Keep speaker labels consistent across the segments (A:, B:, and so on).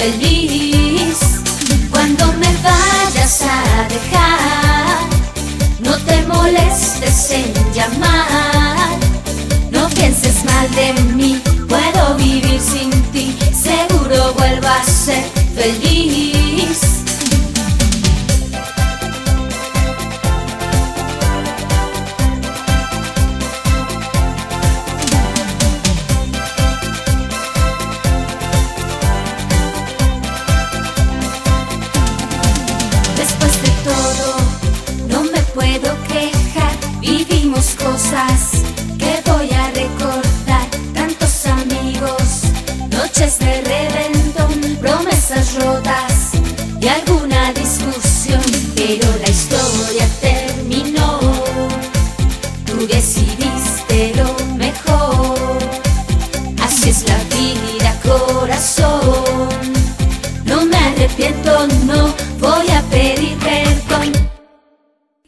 A: feliz. Cuando me vayas a dejar, no te molestes en llamar, no pienses mal de mí, puedo vivir sin ti, seguro vuelvo a ser feliz. Arrepiento, no voy a pedir perdón.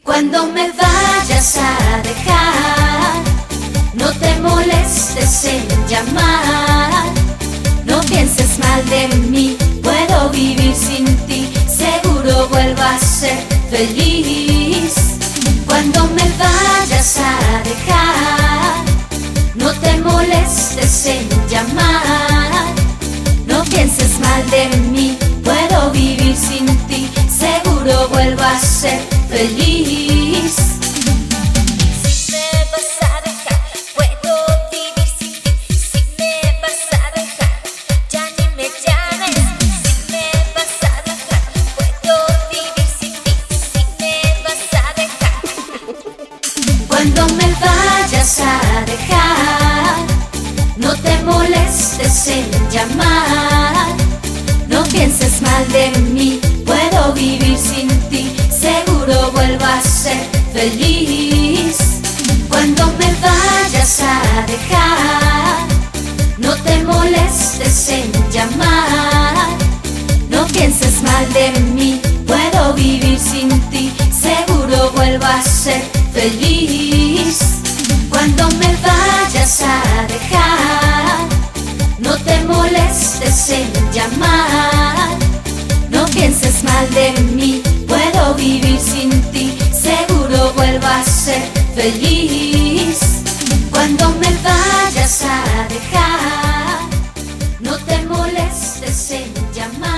A: Cuando me vayas a dejar, no te molestes en llamar. No pienses mal de mí, puedo vivir sin ti, seguro vuelvo a ser feliz. Cuando me vayas a dejar, no te molestes en llamar. No pienses mal de mí, vivir sin ti, seguro vuelvo a ser feliz.
B: Si me vas a dejar, puedo vivir sin ti. Si me vas a dejar, ya ni me llames. Si me vas a dejar, puedo vivir sin ti. Si me vas a dejar.
A: Cuando me vayas a dejar, no te molestes en llamar. Vivir sin ti, seguro vuelvo a ser feliz. Cuando me vayas a dejar, no te molestes en llamar. No pienses mal de mí, puedo vivir sin ti, seguro vuelvo a ser feliz. Cuando me vayas a dejar, no te molestes en llamar de mí, puedo vivir sin ti, seguro vuelvo a ser feliz. Cuando me vayas a dejar, no te molestes en llamar.